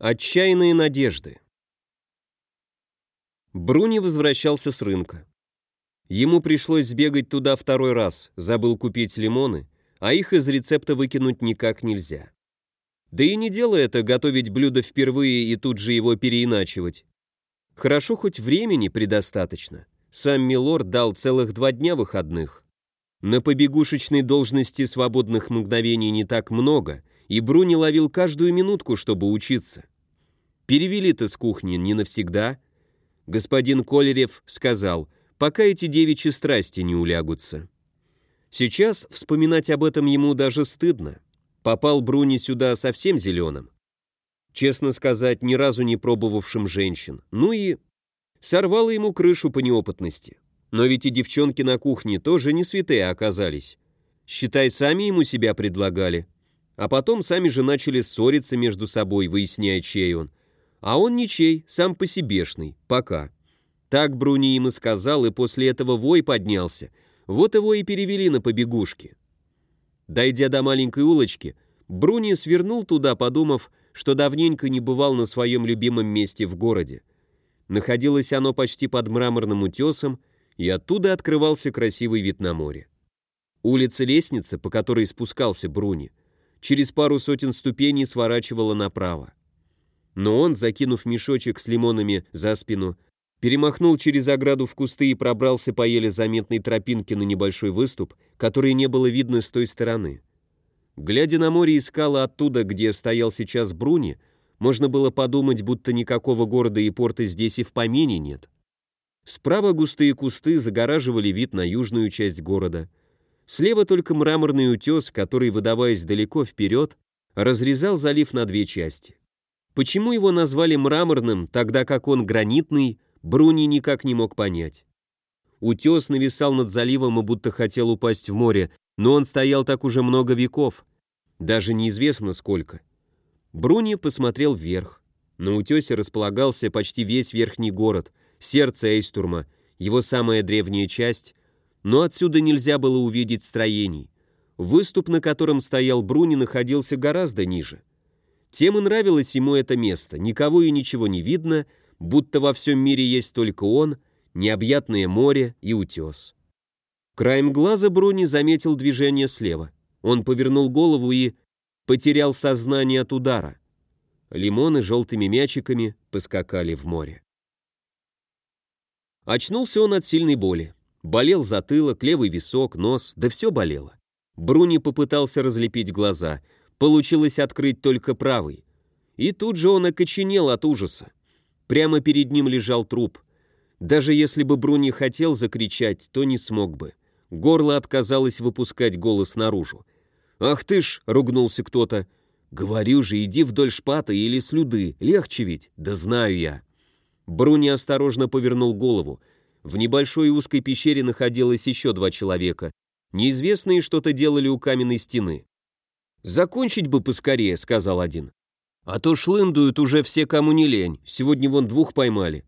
Отчаянные надежды. Бруни возвращался с рынка. Ему пришлось сбегать туда второй раз, забыл купить лимоны, а их из рецепта выкинуть никак нельзя. Да и не дело это готовить блюдо впервые и тут же его переиначивать. Хорошо хоть времени предостаточно. Сам Милорд дал целых два дня выходных. На побегушечной должности свободных мгновений не так много, и Бруни ловил каждую минутку, чтобы учиться. Перевели-то с кухни не навсегда. Господин Колерев сказал, пока эти девичьи страсти не улягутся. Сейчас вспоминать об этом ему даже стыдно. Попал Бруни сюда совсем зеленым. Честно сказать, ни разу не пробовавшим женщин. Ну и сорвало ему крышу по неопытности. Но ведь и девчонки на кухне тоже не святые оказались. Считай, сами ему себя предлагали. А потом сами же начали ссориться между собой, выясняя, чей он. А он ничей, сам по себешный, пока. Так Бруни им и сказал, и после этого вой поднялся. Вот его и перевели на побегушки. Дойдя до маленькой улочки, Бруни свернул туда, подумав, что давненько не бывал на своем любимом месте в городе. Находилось оно почти под мраморным утесом, и оттуда открывался красивый вид на море. Улица-лестница, по которой спускался Бруни, через пару сотен ступеней сворачивала направо. Но он, закинув мешочек с лимонами за спину, перемахнул через ограду в кусты и пробрался по еле заметной тропинке на небольшой выступ, который не было видно с той стороны. Глядя на море и скалы оттуда, где стоял сейчас Бруни, можно было подумать, будто никакого города и порта здесь и в помине нет. Справа густые кусты загораживали вид на южную часть города. Слева только мраморный утес, который, выдаваясь далеко вперед, разрезал залив на две части. Почему его назвали мраморным, тогда как он гранитный, Бруни никак не мог понять. Утес нависал над заливом и будто хотел упасть в море, но он стоял так уже много веков, даже неизвестно сколько. Бруни посмотрел вверх. На утесе располагался почти весь верхний город, сердце Эйстурма, его самая древняя часть, но отсюда нельзя было увидеть строений. Выступ, на котором стоял Бруни, находился гораздо ниже. Тем и нравилось ему это место, никого и ничего не видно, будто во всем мире есть только он, необъятное море и утес. Краем глаза Бруни заметил движение слева. Он повернул голову и потерял сознание от удара. Лимоны желтыми мячиками поскакали в море. Очнулся он от сильной боли. Болел затылок, левый висок, нос, да все болело. Бруни попытался разлепить глаза. Получилось открыть только правый. И тут же он окоченел от ужаса. Прямо перед ним лежал труп. Даже если бы Бруни хотел закричать, то не смог бы. Горло отказалось выпускать голос наружу. «Ах ты ж!» — ругнулся кто-то. «Говорю же, иди вдоль шпата или слюды, легче ведь, да знаю я». Бруни осторожно повернул голову. В небольшой узкой пещере находилось еще два человека. Неизвестные что-то делали у каменной стены. «Закончить бы поскорее», — сказал один. А то шлындуют уже все, кому не лень. Сегодня вон двух поймали.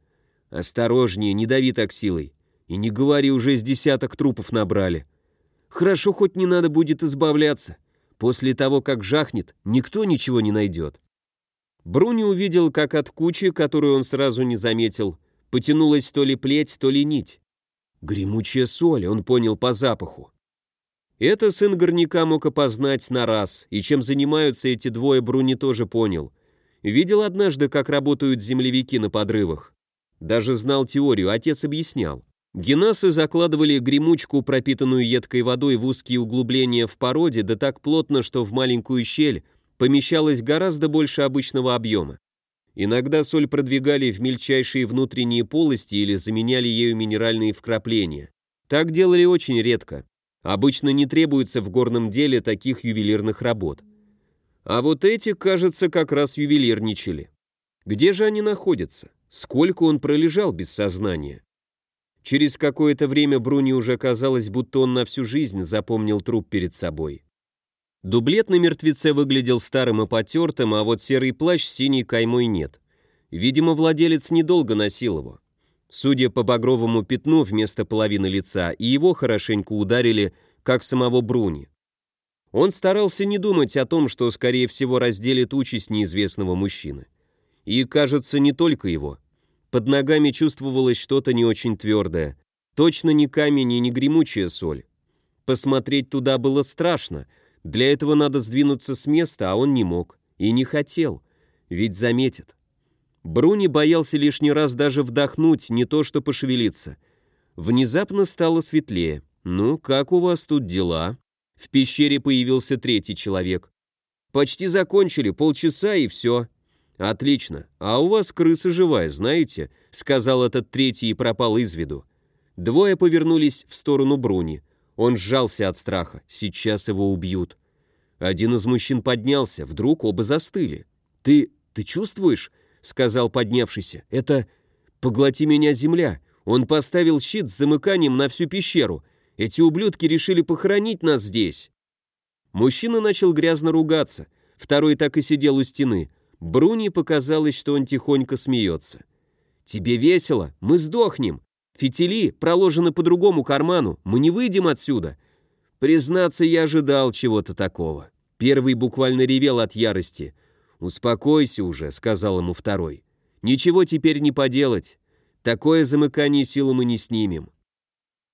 Осторожнее, не дави так силой. И не говори, уже с десяток трупов набрали. Хорошо, хоть не надо будет избавляться. После того, как жахнет, никто ничего не найдет. Бруни увидел, как от кучи, которую он сразу не заметил, потянулась то ли плеть, то ли нить. Гремучая соль, он понял по запаху. Это сын горняка мог опознать на раз, и чем занимаются эти двое, Бруни тоже понял. Видел однажды, как работают землевики на подрывах. Даже знал теорию, отец объяснял. Генасы закладывали гремучку, пропитанную едкой водой, в узкие углубления в породе, да так плотно, что в маленькую щель помещалось гораздо больше обычного объема. Иногда соль продвигали в мельчайшие внутренние полости или заменяли ею минеральные вкрапления. Так делали очень редко. Обычно не требуется в горном деле таких ювелирных работ. А вот эти, кажется, как раз ювелирничали. Где же они находятся? Сколько он пролежал без сознания? Через какое-то время Бруни уже казалось, будто он на всю жизнь запомнил труп перед собой. Дублет на мертвеце выглядел старым и потертым, а вот серый плащ с синей каймой нет. Видимо, владелец недолго носил его. Судя по багровому пятну вместо половины лица, и его хорошенько ударили, как самого Бруни. Он старался не думать о том, что, скорее всего, разделит участь неизвестного мужчины. И, кажется, не только его. Под ногами чувствовалось что-то не очень твердое. Точно не камень и не гремучая соль. Посмотреть туда было страшно. Для этого надо сдвинуться с места, а он не мог. И не хотел. Ведь заметит. Бруни боялся лишний раз даже вдохнуть, не то что пошевелиться. Внезапно стало светлее. «Ну, как у вас тут дела?» В пещере появился третий человек. «Почти закончили, полчаса и все». «Отлично. А у вас крыса живая, знаете?» — сказал этот третий и пропал из виду. Двое повернулись в сторону Бруни. Он сжался от страха. Сейчас его убьют. Один из мужчин поднялся, вдруг оба застыли. «Ты... ты чувствуешь?» — сказал поднявшийся. «Это... поглоти меня земля. Он поставил щит с замыканием на всю пещеру. Эти ублюдки решили похоронить нас здесь». Мужчина начал грязно ругаться. Второй так и сидел у стены. Бруни показалось, что он тихонько смеется. «Тебе весело? Мы сдохнем. Фитили проложены по другому карману. Мы не выйдем отсюда». Признаться, я ожидал чего-то такого. Первый буквально ревел от ярости. «Успокойся уже», — сказал ему второй. «Ничего теперь не поделать. Такое замыкание силы мы не снимем».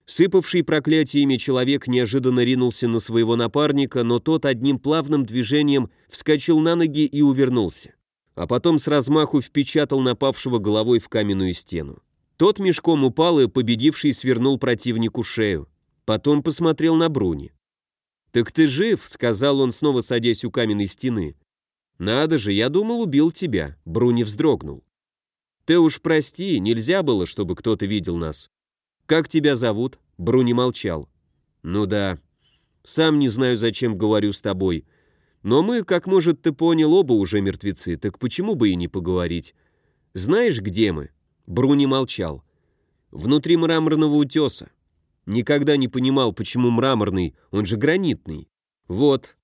Сыпавший проклятиями человек неожиданно ринулся на своего напарника, но тот одним плавным движением вскочил на ноги и увернулся. А потом с размаху впечатал напавшего головой в каменную стену. Тот мешком упал и победивший свернул противнику шею. Потом посмотрел на Бруни. «Так ты жив», — сказал он, снова садясь у каменной стены. «Надо же, я думал, убил тебя», — Бруни вздрогнул. «Ты уж прости, нельзя было, чтобы кто-то видел нас». «Как тебя зовут?» — Бруни молчал. «Ну да. Сам не знаю, зачем говорю с тобой. Но мы, как может, ты понял, оба уже мертвецы, так почему бы и не поговорить? Знаешь, где мы?» Бруни молчал. «Внутри мраморного утеса. Никогда не понимал, почему мраморный, он же гранитный. Вот.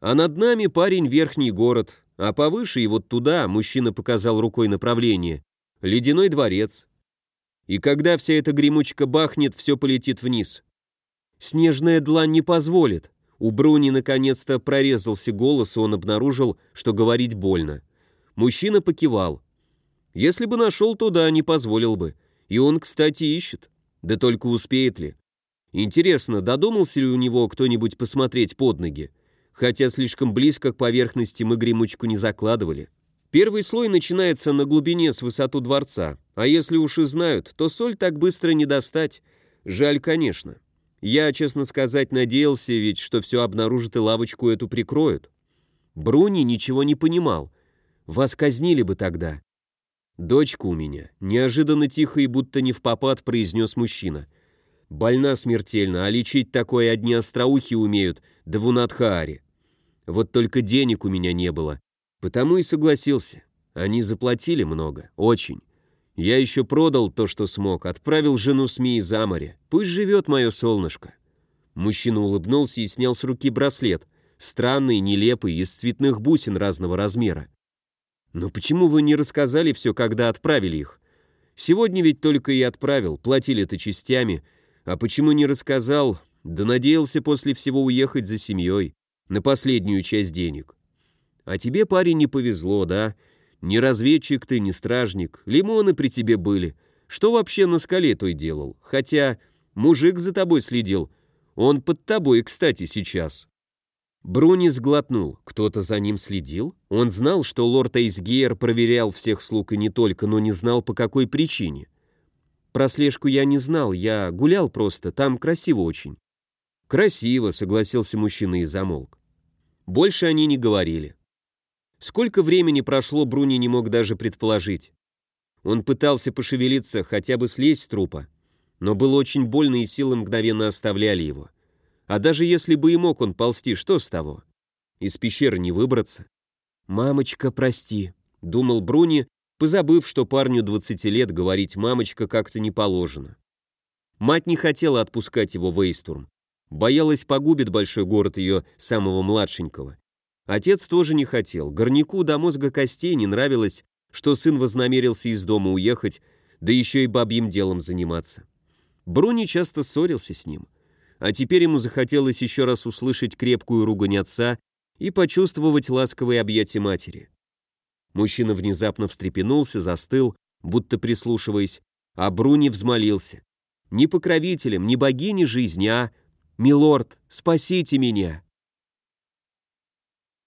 А над нами парень верхний город, а повыше и вот туда, мужчина показал рукой направление, ледяной дворец. И когда вся эта гремучка бахнет, все полетит вниз. Снежная длань не позволит. У Бруни наконец-то прорезался голос, и он обнаружил, что говорить больно. Мужчина покивал. Если бы нашел туда, не позволил бы. И он, кстати, ищет. Да только успеет ли? Интересно, додумался ли у него кто-нибудь посмотреть под ноги? Хотя слишком близко к поверхности мы гремучку не закладывали. Первый слой начинается на глубине с высоту дворца, а если уж и знают, то соль так быстро не достать. Жаль, конечно. Я, честно сказать, надеялся ведь, что все обнаружат и лавочку эту прикроют. Бруни ничего не понимал. Вас казнили бы тогда. «Дочка у меня», — неожиданно тихо и будто не в попад произнес мужчина. «Больна смертельно, а лечить такое одни остроухи умеют, да в Унадхааре. Вот только денег у меня не было, потому и согласился. Они заплатили много, очень. Я еще продал то, что смог, отправил жену СМИ за море. Пусть живет мое солнышко». Мужчина улыбнулся и снял с руки браслет, странный, нелепый, из цветных бусин разного размера. Но почему вы не рассказали все, когда отправили их? Сегодня ведь только и отправил, платили-то частями. А почему не рассказал? Да надеялся после всего уехать за семьей, на последнюю часть денег. А тебе, парень, не повезло, да? Ни разведчик ты, ни стражник, лимоны при тебе были. Что вообще на скале той делал? Хотя мужик за тобой следил. Он под тобой, кстати, сейчас. Бруни сглотнул. Кто-то за ним следил? Он знал, что лорд Эйсгейр проверял всех слуг и не только, но не знал, по какой причине. Про слежку я не знал, я гулял просто, там красиво очень. Красиво, согласился мужчина и замолк. Больше они не говорили. Сколько времени прошло, Бруни не мог даже предположить. Он пытался пошевелиться, хотя бы слезть с трупа, но было очень больно и силы мгновенно оставляли его. А даже если бы и мог он ползти, что с того? Из пещеры не выбраться. «Мамочка, прости», — думал Бруни, позабыв, что парню 20 лет говорить «мамочка» как-то не положено. Мать не хотела отпускать его в Эйстурм. Боялась, погубит большой город ее самого младшенького. Отец тоже не хотел. Горняку до мозга костей не нравилось, что сын вознамерился из дома уехать, да еще и бабьим делом заниматься. Бруни часто ссорился с ним а теперь ему захотелось еще раз услышать крепкую ругань отца и почувствовать ласковые объятия матери. Мужчина внезапно встрепенулся, застыл, будто прислушиваясь, а Бруни взмолился. «Не покровителем, не богиней жизни, а... Милорд, спасите меня!»